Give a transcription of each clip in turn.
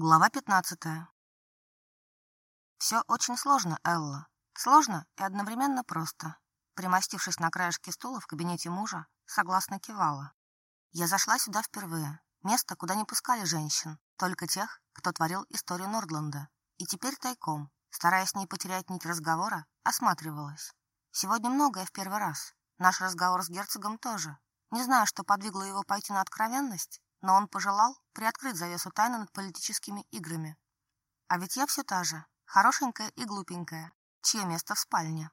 Глава 15. Все очень сложно, Элла. Сложно и одновременно просто. Примостившись на краешке стула в кабинете мужа, согласно кивала. Я зашла сюда впервые. Место, куда не пускали женщин, только тех, кто творил историю Нордланда. И теперь тайком, стараясь не потерять нить разговора, осматривалась. Сегодня многое в первый раз. Наш разговор с герцогом тоже. Не знаю, что подвигло его пойти на откровенность, но он пожелал приоткрыть завесу тайны над политическими играми. А ведь я все та же, хорошенькая и глупенькая, чье место в спальне.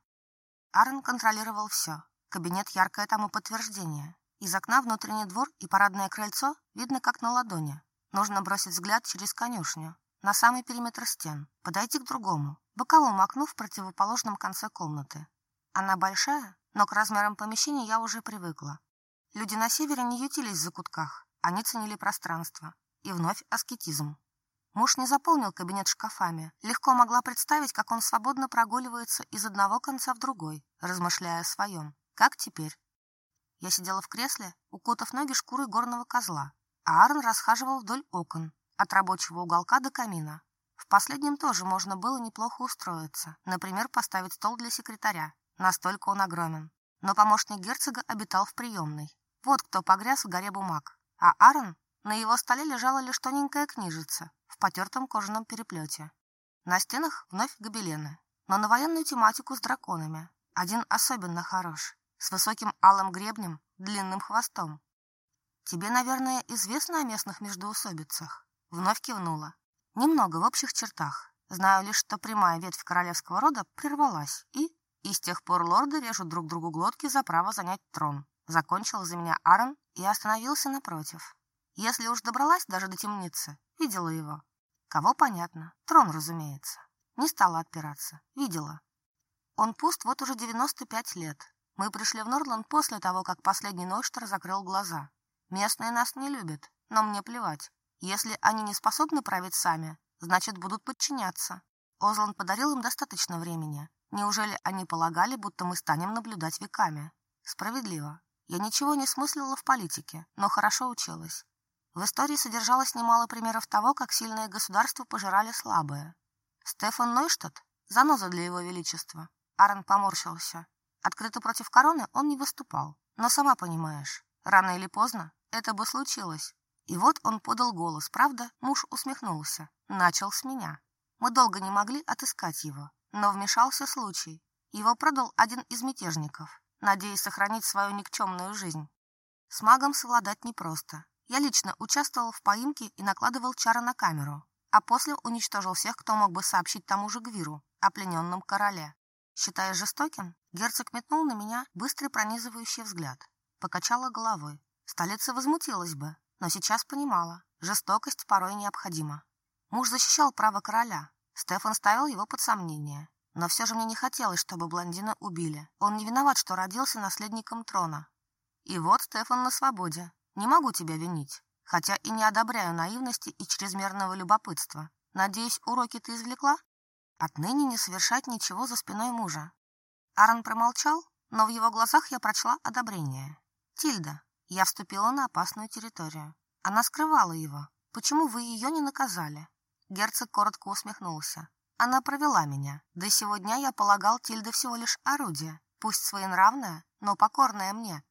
Аарон контролировал все. Кабинет яркое тому подтверждение. Из окна внутренний двор и парадное крыльцо видно как на ладони. Нужно бросить взгляд через конюшню, на самый периметр стен, подойти к другому, боковому окну в противоположном конце комнаты. Она большая, но к размерам помещения я уже привыкла. Люди на севере не ютились в закутках, они ценили пространство. И вновь аскетизм. Муж не заполнил кабинет шкафами. Легко могла представить, как он свободно прогуливается из одного конца в другой, размышляя о своем. Как теперь? Я сидела в кресле, укутав ноги шкурой горного козла, а Арн расхаживал вдоль окон, от рабочего уголка до камина. В последнем тоже можно было неплохо устроиться, например, поставить стол для секретаря. Настолько он огромен. Но помощник герцога обитал в приемной. Вот кто погряз в горе бумаг а Аарон на его столе лежала лишь тоненькая книжица в потертом кожаном переплете. На стенах вновь гобелены, но на военную тематику с драконами. Один особенно хорош, с высоким алым гребнем, длинным хвостом. «Тебе, наверное, известно о местных междоусобицах?» Вновь кивнула. «Немного в общих чертах. Знаю лишь, что прямая ветвь королевского рода прервалась, и...» И с тех пор лорды режут друг другу глотки за право занять трон. Закончил за меня Аарон и остановился напротив. Если уж добралась даже до темницы, видела его. Кого понятно, трон, разумеется. Не стала отпираться, видела. Он пуст вот уже 95 лет. Мы пришли в Нордланд после того, как последний Ноштер закрыл глаза. Местные нас не любят, но мне плевать. Если они не способны править сами, значит, будут подчиняться. Озлан подарил им достаточно времени. Неужели они полагали, будто мы станем наблюдать веками? Справедливо. Я ничего не смыслила в политике, но хорошо училась. В истории содержалось немало примеров того, как сильные государства пожирали слабое. Стефан Нойштадт – заноза для его величества. Аарон поморщился. Открыто против короны он не выступал. Но сама понимаешь, рано или поздно это бы случилось. И вот он подал голос, правда, муж усмехнулся. Начал с меня. Мы долго не могли отыскать его, но вмешался случай. Его продал один из мятежников надеясь сохранить свою никчемную жизнь. С магом совладать непросто. Я лично участвовал в поимке и накладывал чары на камеру, а после уничтожил всех, кто мог бы сообщить тому же Гвиру о плененном короле. Считая жестоким, герцог метнул на меня быстрый пронизывающий взгляд. Покачала головой. Столица возмутилась бы, но сейчас понимала, жестокость порой необходима. Муж защищал право короля. Стефан ставил его под сомнение. Но все же мне не хотелось, чтобы блондина убили. Он не виноват, что родился наследником трона. И вот Стефан на свободе. Не могу тебя винить. Хотя и не одобряю наивности и чрезмерного любопытства. Надеюсь, уроки ты извлекла? Отныне не совершать ничего за спиной мужа. Аарон промолчал, но в его глазах я прочла одобрение. Тильда, я вступила на опасную территорию. Она скрывала его. Почему вы ее не наказали? Герцог коротко усмехнулся. Она провела меня. До сего дня я полагал Тильда всего лишь орудие, пусть своенравное, но покорное мне.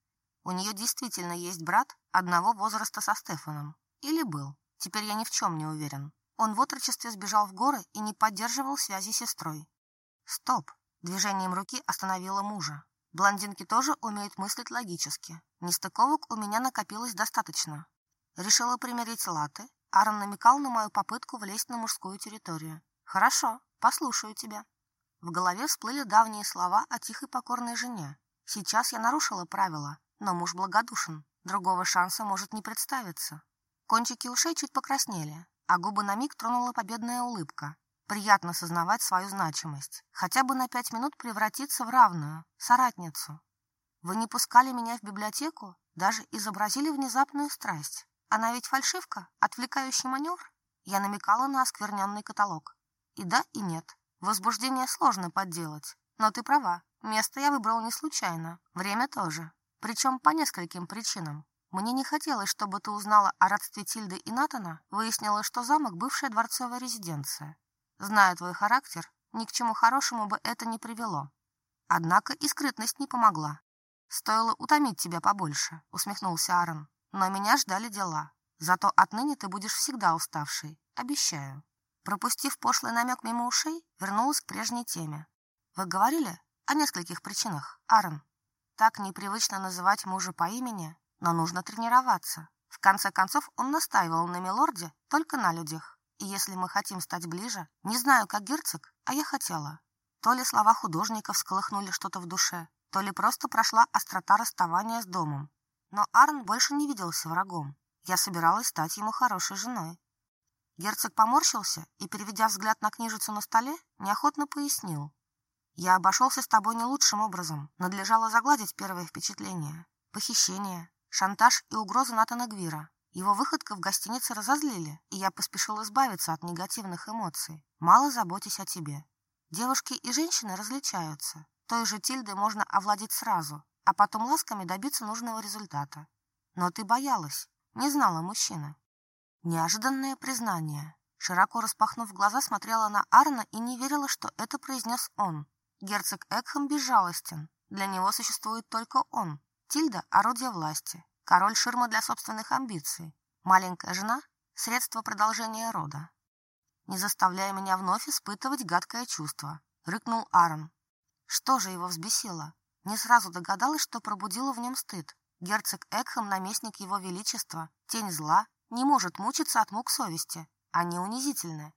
У нее действительно есть брат одного возраста со Стефаном. Или был. Теперь я ни в чем не уверен. Он в отрочестве сбежал в горы и не поддерживал связи с сестрой. Стоп. Движением руки остановила мужа. Блондинки тоже умеют мыслить логически. Нестыковок у меня накопилось достаточно. Решила примерить латы. Аарон намекал на мою попытку влезть на мужскую территорию хорошо послушаю тебя. В голове всплыли давние слова о тихой покорной жене. Сейчас я нарушила правила но муж благодушен. Другого шанса может не представиться. Кончики ушей чуть покраснели а губы на миг тронула победная улыбка. Приятно сознавать свою значимость. Хотя бы на пять минут превратиться в равную соратницу. Вы не пускали меня в библиотеку? Даже изобразили внезапную страсть. Она ведь фальшивка отвлекающий маневр я намекала на оскверненный каталог. И да, и нет. Возбуждение сложно подделать. Но ты права. Место я выбрал не случайно. Время тоже. Причем по нескольким причинам. Мне не хотелось, чтобы ты узнала о родстве Тильды и Натана, выяснила, что замок – бывшая дворцовая резиденция. Зная твой характер, ни к чему хорошему бы это не привело. Однако и скрытность не помогла. «Стоило утомить тебя побольше», — усмехнулся Аарон. «Но меня ждали дела. Зато отныне ты будешь всегда уставший. Обещаю». Пропустив пошлый намек мимо ушей, вернулась к прежней теме. «Вы говорили о нескольких причинах, Аарон. Так непривычно называть мужа по имени, но нужно тренироваться. В конце концов, он настаивал на милорде только на людях. И если мы хотим стать ближе, не знаю, как герцог, а я хотела». То ли слова художника всколыхнули что-то в душе, то ли просто прошла острота расставания с домом. Но Арн больше не виделся врагом. Я собиралась стать ему хорошей женой. Герцог поморщился и, переведя взгляд на книжицу на столе, неохотно пояснил. «Я обошелся с тобой не лучшим образом. Надлежало загладить первое впечатление. Похищение, шантаж и угрозы Натана Гвира. Его выходка в гостинице разозлили, и я поспешил избавиться от негативных эмоций. Мало заботясь о тебе. Девушки и женщины различаются. Той же тильды можно овладеть сразу, а потом ласками добиться нужного результата. Но ты боялась, не знала мужчина». Неожиданное признание. Широко распахнув глаза, смотрела на Арна и не верила, что это произнес он. Герцог Экхэм безжалостен. Для него существует только он. Тильда – орудие власти. Король – ширма для собственных амбиций. Маленькая жена – средство продолжения рода. Не заставляя меня вновь испытывать гадкое чувство, рыкнул Арн. Что же его взбесило? Не сразу догадалась, что пробудила в нем стыд. Герцог Экхэм – наместник его величества, тень зла, не может мучиться от мук совести. а не унизительное.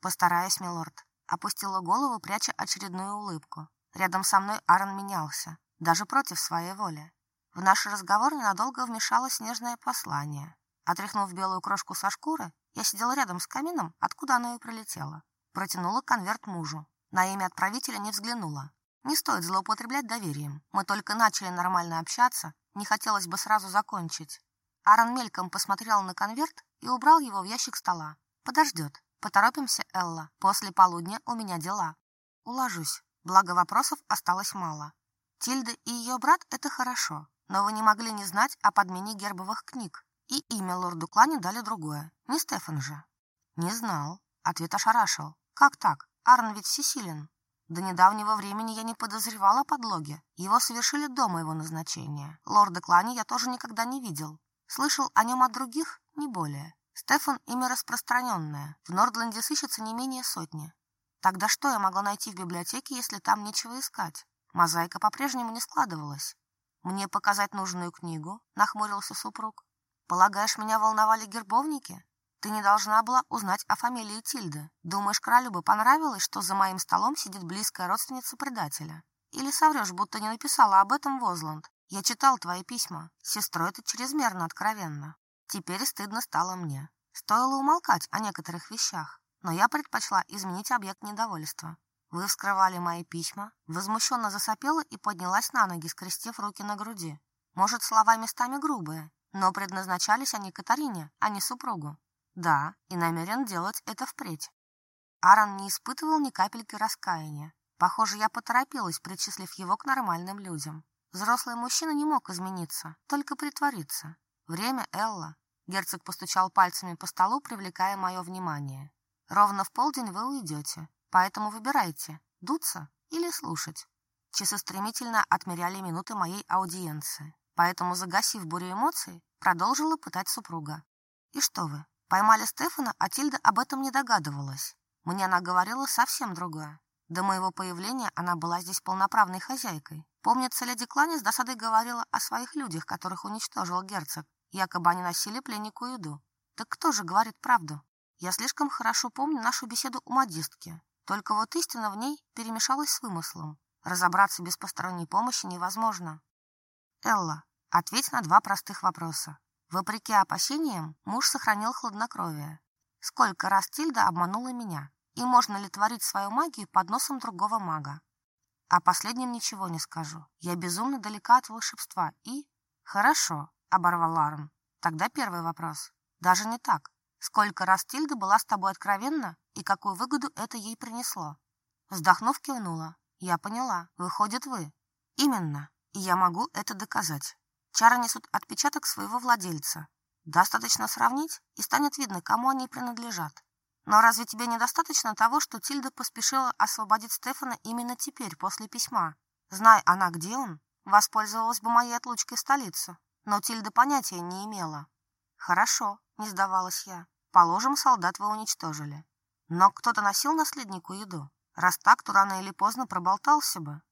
Постараясь, милорд. Опустила голову, пряча очередную улыбку. Рядом со мной Аарон менялся, даже против своей воли. В наш разговор ненадолго вмешалось нежное послание. Отряхнув белую крошку со шкуры, я сидела рядом с камином, откуда оно и пролетело. Протянула конверт мужу. На имя отправителя не взглянула. Не стоит злоупотреблять доверием. Мы только начали нормально общаться, не хотелось бы сразу закончить. Аарон мельком посмотрел на конверт и убрал его в ящик стола. «Подождет. Поторопимся, Элла. После полудня у меня дела. Уложусь. Благо вопросов осталось мало. Тильда и ее брат — это хорошо, но вы не могли не знать о подмене гербовых книг. И имя лорду Клани дали другое. Не Стефан же». «Не знал». Ответ ошарашил. «Как так? Арн ведь всесилен». До недавнего времени я не подозревала о подлоге. Его совершили до моего назначения. Лорда Клани я тоже никогда не видел. Слышал о нем от других, не более. Стефан – имя распространенное. В Нордленде сыщется не менее сотни. Тогда что я могла найти в библиотеке, если там нечего искать? Мозаика по-прежнему не складывалась. «Мне показать нужную книгу?» – нахмурился супруг. «Полагаешь, меня волновали гербовники? Ты не должна была узнать о фамилии Тильды. Думаешь, кралю бы понравилось, что за моим столом сидит близкая родственница предателя? Или соврешь, будто не написала об этом Возланд? Я читал твои письма. С это чрезмерно откровенно. Теперь стыдно стало мне. Стоило умолкать о некоторых вещах, но я предпочла изменить объект недовольства. Вы вскрывали мои письма, возмущенно засопела и поднялась на ноги, скрестив руки на груди. Может, слова местами грубые, но предназначались они Катарине, а не супругу. Да, и намерен делать это впредь. Аарон не испытывал ни капельки раскаяния. Похоже, я поторопилась, причислив его к нормальным людям. Взрослый мужчина не мог измениться, только притвориться. Время Элла. Герцог постучал пальцами по столу, привлекая мое внимание. Ровно в полдень вы уйдете, поэтому выбирайте, дуться или слушать. Часы стремительно отмеряли минуты моей аудиенции, поэтому, загасив бурю эмоций, продолжила пытать супруга. И что вы, поймали Стефана, а Тильда об этом не догадывалась. Мне она говорила совсем другое. До моего появления она была здесь полноправной хозяйкой. Помнится, леди Клани с досадой говорила о своих людях, которых уничтожил герцог. Якобы они носили пленнику еду. Так кто же говорит правду? Я слишком хорошо помню нашу беседу у модистки. Только вот истина в ней перемешалась с вымыслом. Разобраться без посторонней помощи невозможно. Элла, ответь на два простых вопроса. Вопреки опасениям, муж сохранил хладнокровие. Сколько раз Тильда обманула меня? И можно ли творить свою магию под носом другого мага? А О последнем ничего не скажу. Я безумно далека от волшебства и... Хорошо, оборвал Ларен. Тогда первый вопрос. Даже не так. Сколько раз Тильда была с тобой откровенна и какую выгоду это ей принесло? Вздохнув, кивнула. Я поняла. Выходит, вы. Именно. И я могу это доказать. Чары несут отпечаток своего владельца. Достаточно сравнить, и станет видно, кому они принадлежат. Но разве тебе недостаточно того, что Тильда поспешила освободить Стефана именно теперь, после письма? Зная она, где он, воспользовалась бы моей отлучкой в столицу. Но Тильда понятия не имела. Хорошо, не сдавалась я. Положим, солдат вы уничтожили. Но кто-то носил наследнику еду. Раз так, то рано или поздно проболтался бы.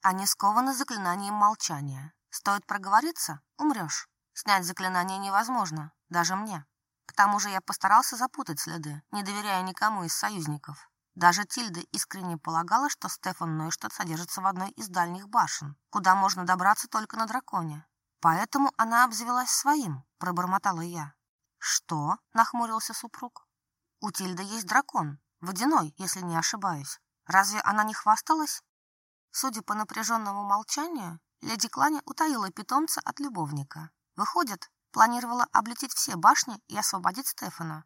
Они скованы заклинанием молчания. Стоит проговориться — умрешь. Снять заклинание невозможно, даже мне. К тому же я постарался запутать следы, не доверяя никому из союзников. Даже Тильда искренне полагала, что Стефан Нойштадт содержится в одной из дальних башен, куда можно добраться только на драконе. Поэтому она обзавелась своим, пробормотала я. «Что?» – нахмурился супруг. «У Тильды есть дракон, водяной, если не ошибаюсь. Разве она не хвасталась?» Судя по напряженному молчанию, леди Клани утаила питомца от любовника. Выходит, планировала облететь все башни и освободить Стефана.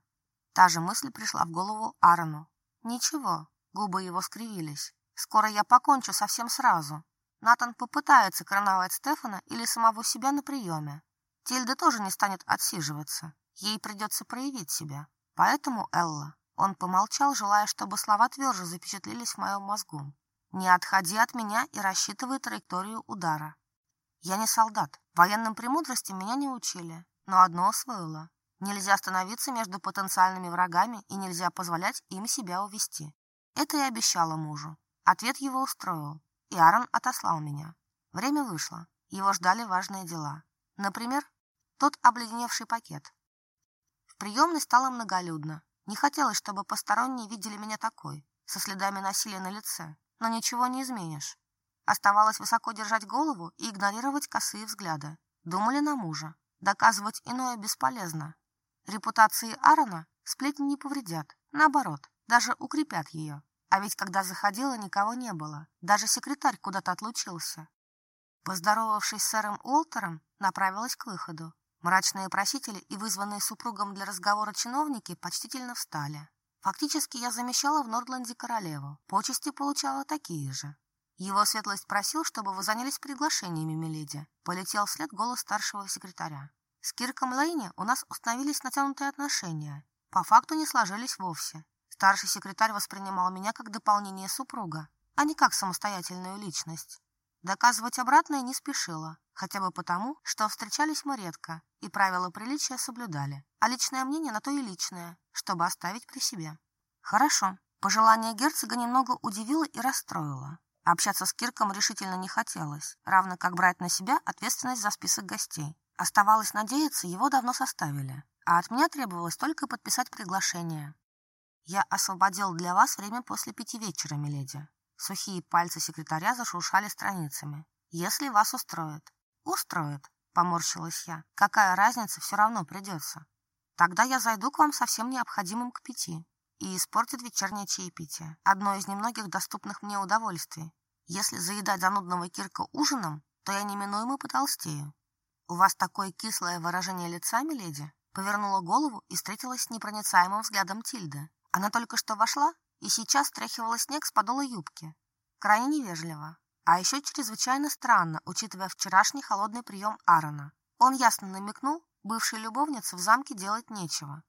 Та же мысль пришла в голову Аарону. «Ничего», — губы его скривились. «Скоро я покончу совсем сразу». Натан попытается короновать Стефана или самого себя на приеме. Тильда тоже не станет отсиживаться. Ей придется проявить себя. Поэтому Элла... Он помолчал, желая, чтобы слова тверже запечатлелись в моем мозгу. «Не отходи от меня и рассчитывай траекторию удара». «Я не солдат. Военным премудрости меня не учили, но одно освоила. Нельзя становиться между потенциальными врагами и нельзя позволять им себя увести. Это я обещала мужу. Ответ его устроил, и Аарон отослал меня. Время вышло. Его ждали важные дела. Например, тот обледеневший пакет. В приемной стало многолюдно. Не хотелось, чтобы посторонние видели меня такой, со следами насилия на лице. Но ничего не изменишь. Оставалось высоко держать голову и игнорировать косые взгляды. Думали на мужа. Доказывать иное бесполезно. Репутации Аарона сплетни не повредят. Наоборот, даже укрепят ее. А ведь когда заходила, никого не было. Даже секретарь куда-то отлучился. Поздоровавшись с сэром Уолтером, направилась к выходу. Мрачные просители и вызванные супругом для разговора чиновники почтительно встали. Фактически я замещала в Нордланде королеву. Почести получала такие же. Его светлость просил, чтобы вы занялись приглашениями, миледи. Полетел вслед голос старшего секретаря. С Кирком Лейни у нас установились натянутые отношения. По факту не сложились вовсе. Старший секретарь воспринимал меня как дополнение супруга, а не как самостоятельную личность. Доказывать обратное не спешила, хотя бы потому, что встречались мы редко и правила приличия соблюдали, а личное мнение на то и личное, чтобы оставить при себе. Хорошо. Пожелание герцога немного удивило и расстроило. Общаться с Кирком решительно не хотелось, равно как брать на себя ответственность за список гостей. Оставалось надеяться, его давно составили, а от меня требовалось только подписать приглашение. «Я освободил для вас время после пяти вечера, миледи». Сухие пальцы секретаря зашуршали страницами. «Если вас устроит». «Устроит», — поморщилась я. «Какая разница, все равно придется». «Тогда я зайду к вам совсем необходимым к пяти» и испортит вечернее чаепитие. Одно из немногих доступных мне удовольствий. Если заедать занудного Кирка ужином, то я неминуемо потолстею. «У вас такое кислое выражение лица, миледи?» Повернула голову и встретилась с непроницаемым взглядом Тильды. Она только что вошла и сейчас стряхивала снег с подола юбки. Крайне невежливо. А еще чрезвычайно странно, учитывая вчерашний холодный прием Аарона. Он ясно намекнул, бывшей любовнице в замке делать нечего.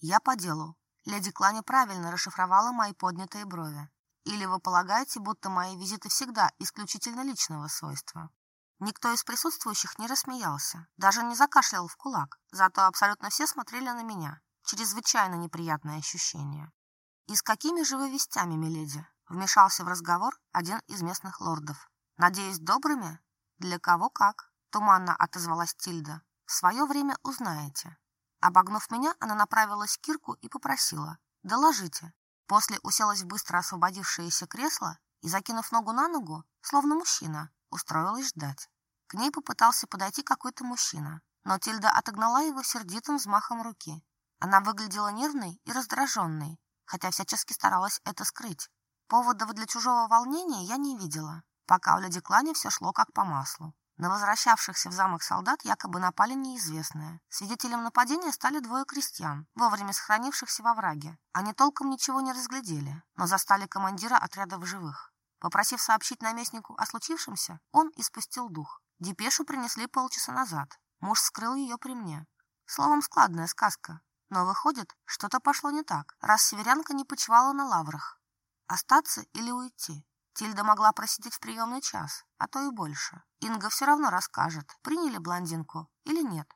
«Я по делу», Леди Клани правильно расшифровала мои поднятые брови. Или вы полагаете, будто мои визиты всегда исключительно личного свойства? Никто из присутствующих не рассмеялся, даже не закашлял в кулак, зато абсолютно все смотрели на меня. Чрезвычайно неприятное ощущение. «И с какими же вы вестями, миледи?» — вмешался в разговор один из местных лордов. «Надеюсь, добрыми?» «Для кого как?» — туманно отозвалась Тильда. «В свое время узнаете». Обогнув меня, она направилась к Кирку и попросила «Доложите». После уселась в быстро освободившееся кресло и, закинув ногу на ногу, словно мужчина, устроилась ждать. К ней попытался подойти какой-то мужчина, но Тильда отогнала его сердитым взмахом руки. Она выглядела нервной и раздраженной, хотя всячески старалась это скрыть. Поводов для чужого волнения я не видела, пока в леди Клани все шло как по маслу. На возвращавшихся в замок солдат якобы напали неизвестные. Свидетелем нападения стали двое крестьян, вовремя сохранившихся во враге. Они толком ничего не разглядели, но застали командира отряда в живых. Попросив сообщить наместнику о случившемся, он испустил дух. Депешу принесли полчаса назад. Муж скрыл ее при мне. Словом, складная сказка. Но выходит, что-то пошло не так, раз северянка не почивала на лаврах. Остаться или уйти? Тильда могла просидеть в приемный час, а то и больше. Инга все равно расскажет, приняли блондинку или нет.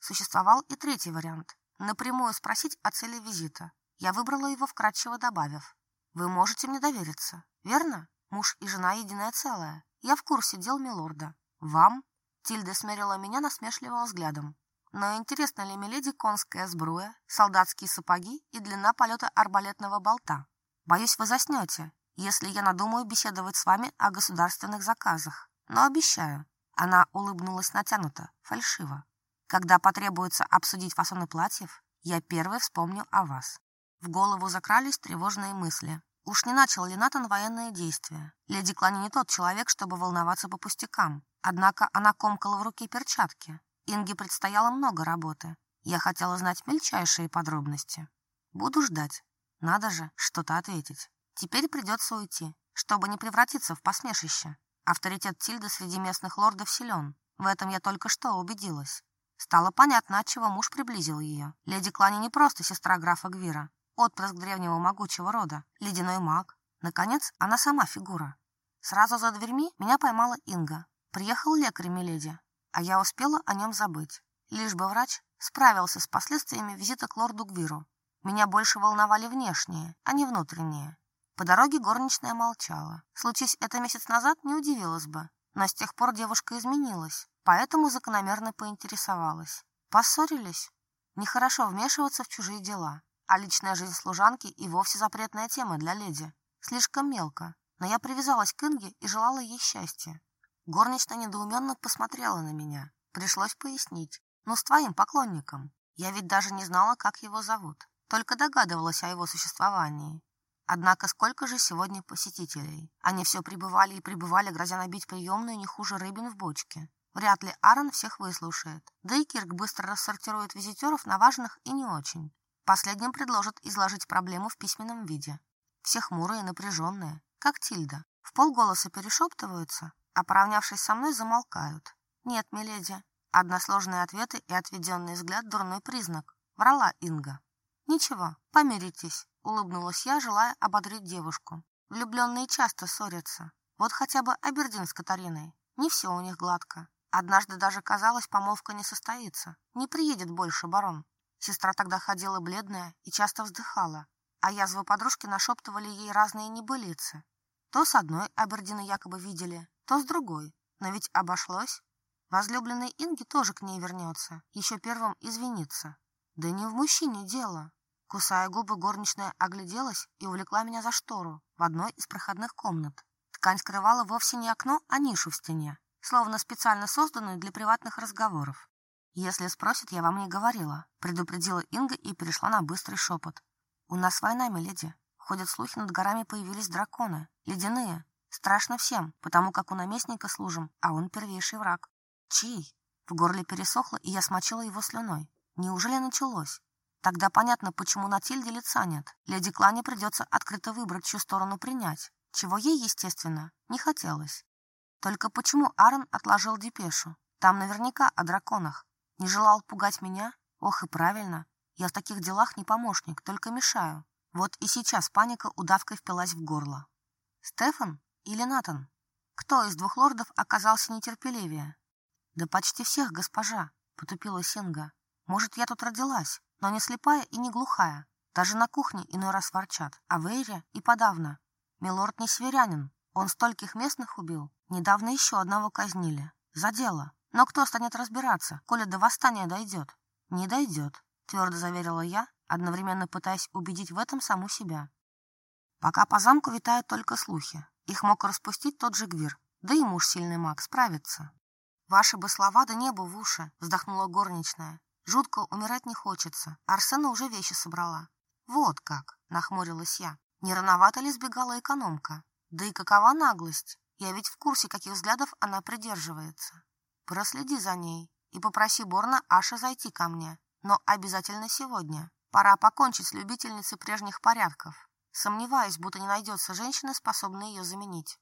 Существовал и третий вариант. Напрямую спросить о цели визита. Я выбрала его, вкратчиво добавив. «Вы можете мне довериться, верно? Муж и жена единое целое. Я в курсе дел милорда. Вам?» Тильда смерила меня насмешливым взглядом. Но интересна ли миледи конская сбруя, солдатские сапоги и длина полета арбалетного болта? Боюсь, вы заснете, если я надумаю беседовать с вами о государственных заказах. Но обещаю». Она улыбнулась натянуто, фальшиво. «Когда потребуется обсудить фасоны платьев, я первой вспомню о вас». В голову закрались тревожные мысли. Уж не начал ли Натан военные действия? Леди Клани не тот человек, чтобы волноваться по пустякам. Однако она комкала в руке перчатки. Инге предстояло много работы. Я хотела знать мельчайшие подробности. Буду ждать. Надо же что-то ответить. Теперь придется уйти, чтобы не превратиться в посмешище. Авторитет Тильды среди местных лордов силен. В этом я только что убедилась. Стало понятно, отчего муж приблизил ее. Леди Клани не просто сестра графа Гвира. Отпрыск древнего могучего рода. Ледяной маг. Наконец, она сама фигура. Сразу за дверьми меня поймала Инга. Приехал лекарь Миледи, а я успела о нем забыть. Лишь бы врач справился с последствиями визита к лорду Гвиру. Меня больше волновали внешние, а не внутренние. По дороге горничная молчала. Случись это месяц назад, не удивилась бы. Но с тех пор девушка изменилась, поэтому закономерно поинтересовалась. Поссорились? Нехорошо вмешиваться в чужие дела. А личная жизнь служанки и вовсе запретная тема для леди. Слишком мелко. Но я привязалась к Инге и желала ей счастья. Горничная недоуменно посмотрела на меня. Пришлось пояснить. Ну, с твоим поклонником. Я ведь даже не знала, как его зовут. Только догадывалась о его существовании. Однако сколько же сегодня посетителей? Они все прибывали и прибывали, грозя набить приемную не хуже рыбин в бочке. Вряд ли Аарон всех выслушает. Да и Кирк быстро рассортирует визитеров на важных и не очень. Последним предложат изложить проблему в письменном виде. Все хмурые, напряженные, как Тильда. В полголоса перешептываются, а поравнявшись со мной, замолкают. «Нет, миледи». Односложные ответы и отведенный взгляд – дурной признак. Врала Инга. «Ничего, помиритесь. Улыбнулась я, желая ободрить девушку. Влюбленные часто ссорятся. Вот хотя бы Абердин с Катариной. Не все у них гладко. Однажды даже казалось, помолвка не состоится. Не приедет больше барон. Сестра тогда ходила бледная и часто вздыхала. А язвы подружки нашептывали ей разные небылицы. То с одной Абердина якобы видели, то с другой. Но ведь обошлось. Возлюбленный Инги тоже к ней вернется. Еще первым извинится. Да не в мужчине дело. Кусая губы, горничная огляделась и увлекла меня за штору в одной из проходных комнат. Ткань скрывала вовсе не окно, а нишу в стене, словно специально созданную для приватных разговоров. «Если спросят, я вам не говорила», — предупредила Инга и перешла на быстрый шепот. «У нас война, миледи. Ходят слухи, над горами появились драконы. Ледяные. Страшно всем, потому как у наместника служим, а он первейший враг». «Чей?» В горле пересохло, и я смочила его слюной. «Неужели началось?» Тогда понятно, почему Натильде лица нет. Леди Клане придется открыто выбрать, чью сторону принять, чего ей, естественно, не хотелось. Только почему Аарон отложил депешу? Там наверняка о драконах. Не желал пугать меня? Ох и правильно. Я в таких делах не помощник, только мешаю. Вот и сейчас паника удавкой впилась в горло. Стефан или Натан? Кто из двух лордов оказался нетерпеливее? Да почти всех, госпожа, потупила Синга. Может, я тут родилась? но не слепая и не глухая. Даже на кухне иной раз ворчат. А в Эйре и подавно. Милорд не сверянин, Он стольких местных убил. Недавно еще одного казнили. За дело. Но кто станет разбираться, коли до восстания дойдет? Не дойдет, твердо заверила я, одновременно пытаясь убедить в этом саму себя. Пока по замку витают только слухи. Их мог распустить тот же Гвир. Да и муж сильный маг справится. «Ваши бы слова да небо в уши!» — вздохнула горничная. Жутко умирать не хочется. Арсена уже вещи собрала. Вот как, нахмурилась я. Не рановато ли сбегала экономка? Да и какова наглость? Я ведь в курсе, каких взглядов она придерживается. Проследи за ней и попроси Борна Аша зайти ко мне. Но обязательно сегодня. Пора покончить с любительницей прежних порядков. Сомневаюсь, будто не найдется женщина, способная ее заменить.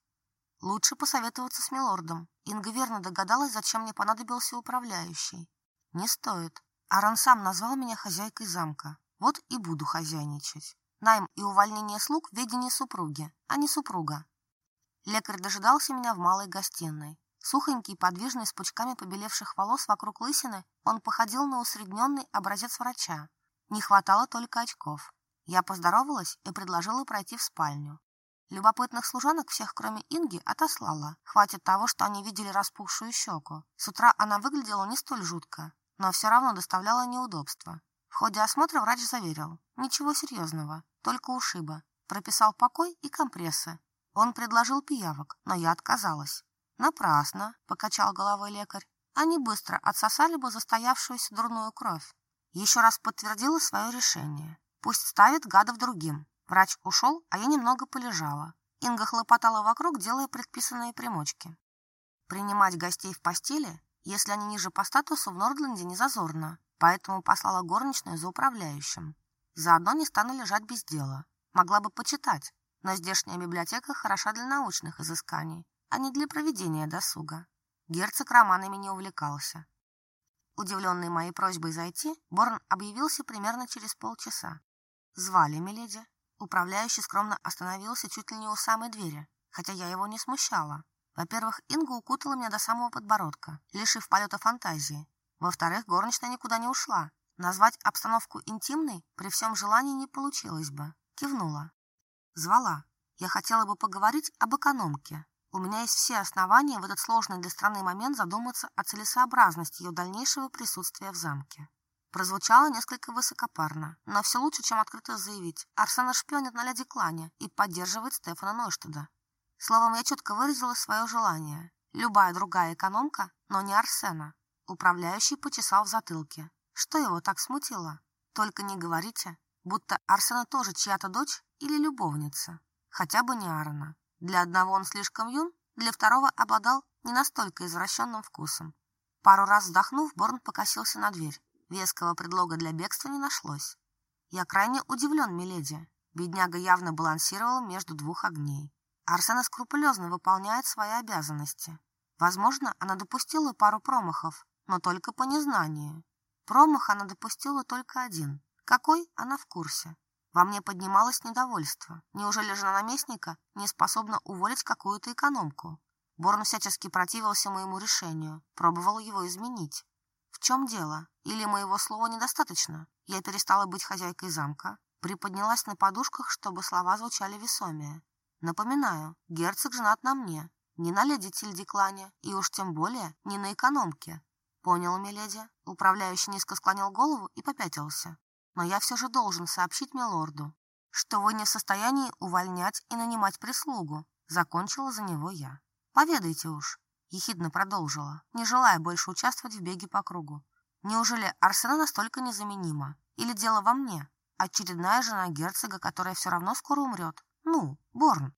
Лучше посоветоваться с милордом. Инга верно догадалась, зачем мне понадобился управляющий. Не стоит. Аран сам назвал меня хозяйкой замка. Вот и буду хозяйничать. Найм и увольнение слуг – ведение супруги, а не супруга. Лекарь дожидался меня в малой гостиной. Сухонький, подвижный, с пучками побелевших волос вокруг лысины, он походил на усредненный образец врача. Не хватало только очков. Я поздоровалась и предложила пройти в спальню. Любопытных служанок всех, кроме Инги, отослала. Хватит того, что они видели распухшую щеку. С утра она выглядела не столь жутко но все равно доставляло неудобства. В ходе осмотра врач заверил, ничего серьезного, только ушиба. Прописал покой и компрессы. Он предложил пиявок, но я отказалась. Напрасно, покачал головой лекарь. Они быстро отсосали бы застоявшуюся дурную кровь. Еще раз подтвердила свое решение. Пусть ставит гадов другим. Врач ушел, а я немного полежала. Инга хлопотала вокруг, делая предписанные примочки. Принимать гостей в постели если они ниже по статусу, в Нордленде не зазорно, поэтому послала горничную за управляющим. Заодно не стану лежать без дела. Могла бы почитать, но здешняя библиотека хороша для научных изысканий, а не для проведения досуга. Герцог романами не увлекался. Удивленный моей просьбой зайти, Борн объявился примерно через полчаса. «Звали, миледи». Управляющий скромно остановился чуть ли не у самой двери, хотя я его не смущала. Во-первых, Инга укутала меня до самого подбородка, лишив полета фантазии. Во-вторых, горничная никуда не ушла. Назвать обстановку интимной при всем желании не получилось бы. Кивнула. Звала. Я хотела бы поговорить об экономке. У меня есть все основания в этот сложный для страны момент задуматься о целесообразности ее дальнейшего присутствия в замке. Прозвучало несколько высокопарно, но все лучше, чем открыто заявить. Арсена шпионит на леди Клане и поддерживает Стефана Ноштеда. Словом, я четко выразила свое желание. Любая другая экономка, но не Арсена. Управляющий почесал в затылке. Что его так смутило? Только не говорите, будто Арсена тоже чья-то дочь или любовница. Хотя бы не Арна. Для одного он слишком юн, для второго обладал не настолько извращенным вкусом. Пару раз вздохнув, Борн покосился на дверь. Веского предлога для бегства не нашлось. «Я крайне удивлен, миледи». Бедняга явно балансировал между двух огней. Арсена скрупулезно выполняет свои обязанности. Возможно, она допустила пару промахов, но только по незнанию. Промах она допустила только один. Какой, она в курсе. Во мне поднималось недовольство. Неужели жена наместника не способна уволить какую-то экономку? Борн всячески противился моему решению, пробовал его изменить. В чем дело? Или моего слова недостаточно? Я перестала быть хозяйкой замка, приподнялась на подушках, чтобы слова звучали весомее. Напоминаю, герцог женат на мне, не на леди Тильдеклане, и уж тем более не на экономке. Понял, миледи? Управляющий низко склонил голову и попятился. Но я все же должен сообщить милорду, что вы не в состоянии увольнять и нанимать прислугу. Закончила за него я. Поведайте уж. Ехидно продолжила, не желая больше участвовать в беге по кругу. Неужели Арсена настолько незаменима? Или дело во мне? Очередная жена герцога, которая все равно скоро умрет. Ну, Борн.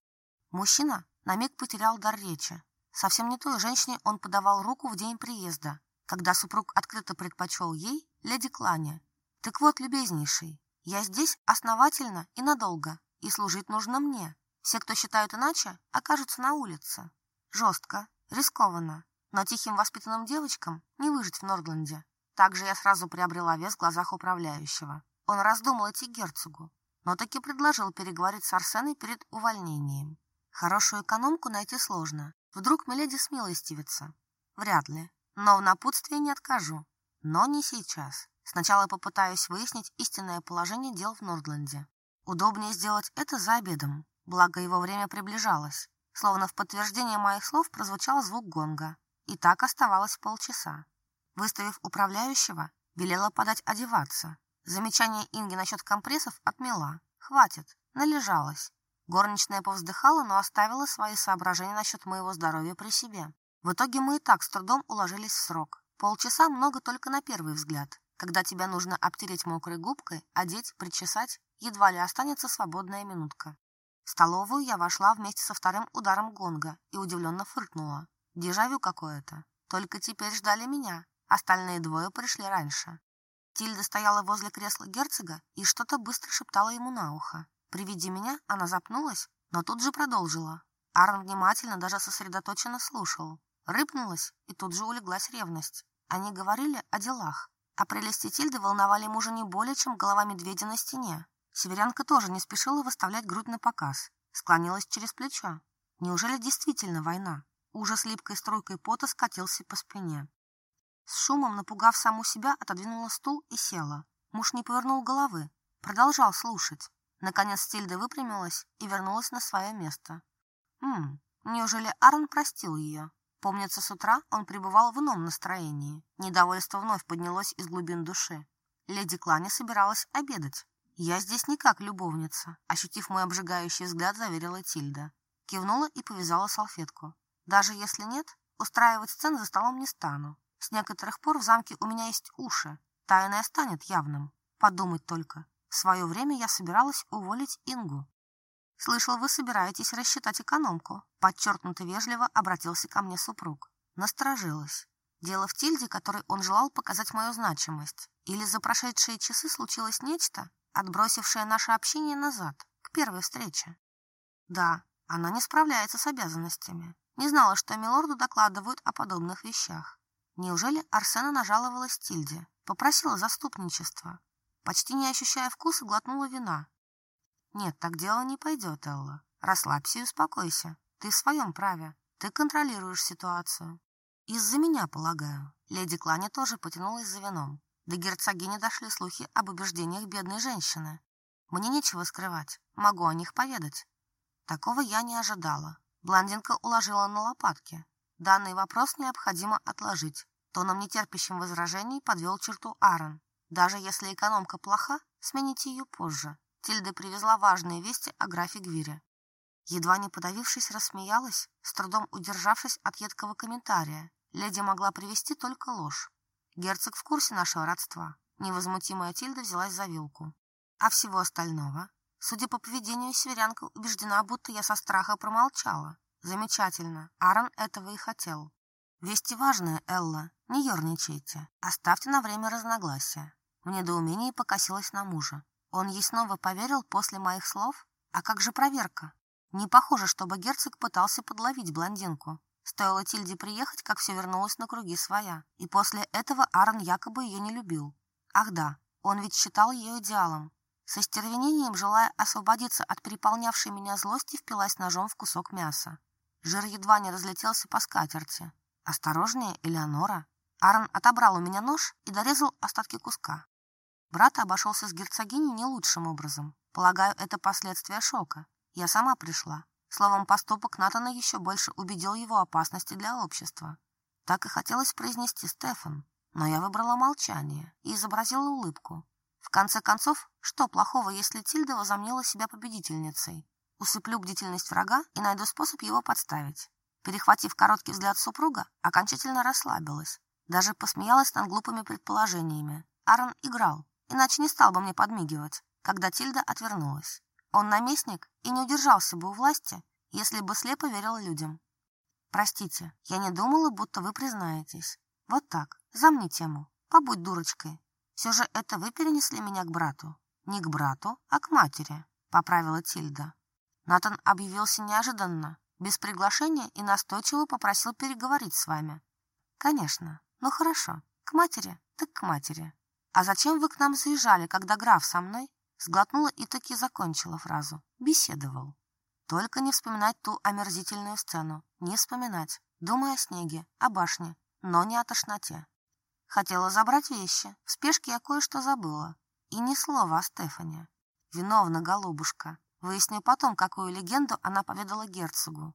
Мужчина намек потерял дар речи. Совсем не той женщине он подавал руку в день приезда, когда супруг открыто предпочел ей леди Клане. «Так вот, любезнейший, я здесь основательно и надолго, и служить нужно мне. Все, кто считают иначе, окажутся на улице. Жестко, рискованно, но тихим воспитанным девочкам не выжить в Нордланде. Также я сразу приобрела вес в глазах управляющего. Он раздумал идти герцогу, но таки предложил переговорить с Арсеной перед увольнением. Хорошую экономку найти сложно. Вдруг Миледи смилостивится? Вряд ли. Но в напутствии не откажу. Но не сейчас. Сначала попытаюсь выяснить истинное положение дел в Нордленде. Удобнее сделать это за обедом, благо его время приближалось. Словно в подтверждение моих слов прозвучал звук гонга. И так оставалось полчаса. Выставив управляющего, велела подать одеваться. Замечание Инги насчет компрессов отмела. Хватит. Належалась. Горничная повздыхала, но оставила свои соображения насчет моего здоровья при себе. В итоге мы и так с трудом уложились в срок. Полчаса много только на первый взгляд. Когда тебя нужно обтереть мокрой губкой, одеть, причесать, едва ли останется свободная минутка. В столовую я вошла вместе со вторым ударом гонга и удивленно фыркнула. Дежавю какое-то. Только теперь ждали меня. Остальные двое пришли раньше. Тильда стояла возле кресла герцога и что-то быстро шептала ему на ухо. При виде меня она запнулась, но тут же продолжила. Арн внимательно, даже сосредоточенно слушал. Рыбнулась и тут же улеглась ревность. Они говорили о делах. А прелести Тильды волновали мужа не более, чем голова медведя на стене. Северянка тоже не спешила выставлять грудь на показ. Склонилась через плечо. Неужели действительно война? Ужас липкой струйкой пота скатился по спине. С шумом, напугав саму себя, отодвинула стул и села. Муж не повернул головы, продолжал слушать. Наконец Тильда выпрямилась и вернулась на свое место. Хм, неужели Арн простил ее? Помнится, с утра он пребывал в ином настроении. Недовольство вновь поднялось из глубин души. Леди Клани собиралась обедать. «Я здесь не как любовница», — ощутив мой обжигающий взгляд, заверила Тильда. Кивнула и повязала салфетку. «Даже если нет, устраивать сцен за столом не стану. С некоторых пор в замке у меня есть уши. Тайное станет явным. Подумать только. В свое время я собиралась уволить Ингу. «Слышал, вы собираетесь рассчитать экономку», — подчеркнуто вежливо обратился ко мне супруг. Насторожилась. Дело в тильде, которой он желал показать мою значимость. Или за прошедшие часы случилось нечто, отбросившее наше общение назад, к первой встрече. Да, она не справляется с обязанностями. Не знала, что милорду докладывают о подобных вещах. Неужели Арсена нажаловалась Тильде, попросила заступничество? Почти не ощущая вкуса, глотнула вина. Нет, так дело не пойдет, Элла. Расслабься и успокойся. Ты в своем праве. Ты контролируешь ситуацию. Из-за меня, полагаю. Леди Клани тоже потянулась за вином. До герцогини дошли слухи об убеждениях бедной женщины. Мне нечего скрывать. Могу о них поведать. Такого я не ожидала. Блондинка уложила на лопатки. Данный вопрос необходимо отложить. Тоном нетерпящим возражений подвел черту Аарон. Даже если экономка плоха, смените ее позже. Тильда привезла важные вести о графе Гвире. Едва не подавившись, рассмеялась, с трудом удержавшись от едкого комментария. Леди могла привести только ложь. Герцог в курсе нашего родства. Невозмутимая Тильда взялась за вилку. А всего остального? Судя по поведению, северянка убеждена, будто я со страха промолчала. Замечательно. Аарон этого и хотел. Вести важные, Элла. Не ерничайте. Оставьте на время разногласия. В недоумении покосилась на мужа. Он ей снова поверил после моих слов? А как же проверка? Не похоже, чтобы герцог пытался подловить блондинку. Стоило Тильде приехать, как все вернулось на круги своя. И после этого Аарон якобы ее не любил. Ах да, он ведь считал ее идеалом. Со стервенением, желая освободиться от переполнявшей меня злости, впилась ножом в кусок мяса. Жир едва не разлетелся по скатерти. «Осторожнее, Элеонора!» Аарон отобрал у меня нож и дорезал остатки куска. Брат обошелся с герцогиней не лучшим образом. Полагаю, это последствия шока. Я сама пришла. Словом, поступок Натана еще больше убедил его опасности для общества. Так и хотелось произнести Стефан, но я выбрала молчание и изобразила улыбку. В конце концов, что плохого, если Тильда возомнила себя победительницей? Усыплю бдительность врага и найду способ его подставить. Перехватив короткий взгляд супруга, окончательно расслабилась. Даже посмеялась над глупыми предположениями. Аарон играл, иначе не стал бы мне подмигивать, когда Тильда отвернулась. Он наместник и не удержался бы у власти, если бы слепо верил людям. «Простите, я не думала, будто вы признаетесь. Вот так, замни тему, побудь дурочкой. Все же это вы перенесли меня к брату. Не к брату, а к матери», — поправила Тильда. Натан объявился неожиданно, без приглашения и настойчиво попросил переговорить с вами. Конечно. Ну хорошо. К матери? Так к матери. А зачем вы к нам заезжали, когда граф со мной? Сглотнула и таки закончила фразу. Беседовал. Только не вспоминать ту омерзительную сцену. Не вспоминать. Думая о снеге, о башне, но не о тошноте. Хотела забрать вещи. В спешке я кое-что забыла. И ни слова о Стефане. Виновна, голубушка. Ну, Выясню потом, какую легенду она поведала герцогу.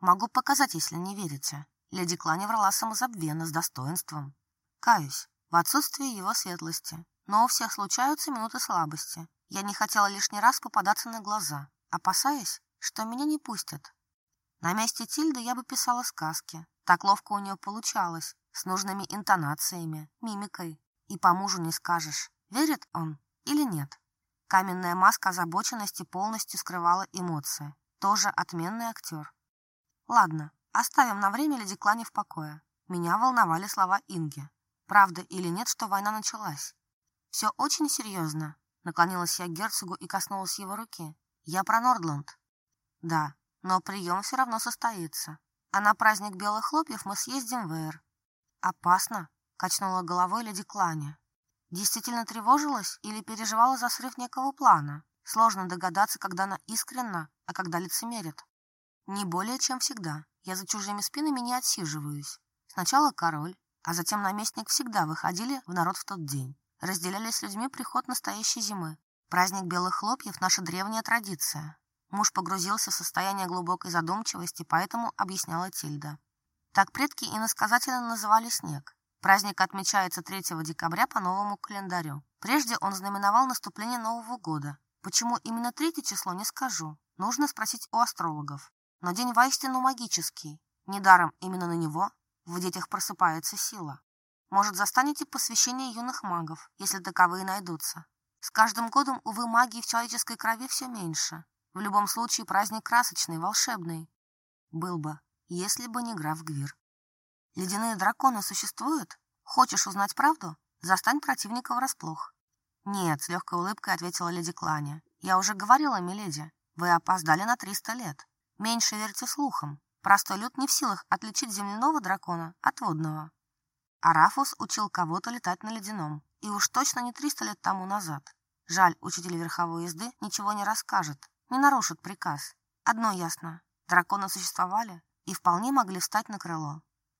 Могу показать, если не верите. Леди Клани врала самозабвенно, с достоинством. Каюсь, в отсутствии его светлости. Но у всех случаются минуты слабости. Я не хотела лишний раз попадаться на глаза, опасаясь, что меня не пустят. На месте Тильды я бы писала сказки. Так ловко у нее получалось, с нужными интонациями, мимикой. И по мужу не скажешь, верит он или нет. Каменная маска озабоченности полностью скрывала эмоции. Тоже отменный актер. Ладно, оставим на время Леди Клани в покое. Меня волновали слова Инги. Правда или нет, что война началась? Все очень серьезно. Наклонилась я к герцогу и коснулась его руки. Я про Нордланд. Да, но прием все равно состоится. А на праздник белых хлопьев мы съездим в Эйр. Опасно, качнула головой леди Клани действительно тревожилась или переживала за срыв некого плана. Сложно догадаться, когда она искренна, а когда лицемерит. Не более, чем всегда. Я за чужими спинами не отсиживаюсь. Сначала король, а затем наместник всегда выходили в народ в тот день. Разделяли с людьми приход настоящей зимы. Праздник белых хлопьев – наша древняя традиция. Муж погрузился в состояние глубокой задумчивости, поэтому объясняла Тильда. Так предки иносказательно называли снег. Праздник отмечается 3 декабря по новому календарю. Прежде он знаменовал наступление Нового года. Почему именно третье число, не скажу. Нужно спросить у астрологов. Но день воистину магический. Недаром именно на него в детях просыпается сила. Может, застанете посвящение юных магов, если таковые найдутся. С каждым годом, увы, магии в человеческой крови все меньше. В любом случае, праздник красочный, волшебный. Был бы, если бы не граф Гвир. Ледяные драконы существуют? Хочешь узнать правду? Застань противника врасплох». «Нет», — с легкой улыбкой ответила леди Клани. «Я уже говорила, миледи, вы опоздали на 300 лет. Меньше верьте слухам. Простой люд не в силах отличить земляного дракона от водного». Арафус учил кого-то летать на ледяном, и уж точно не 300 лет тому назад. Жаль, учитель верховой езды ничего не расскажет, не нарушит приказ. Одно ясно, драконы существовали и вполне могли встать на крыло.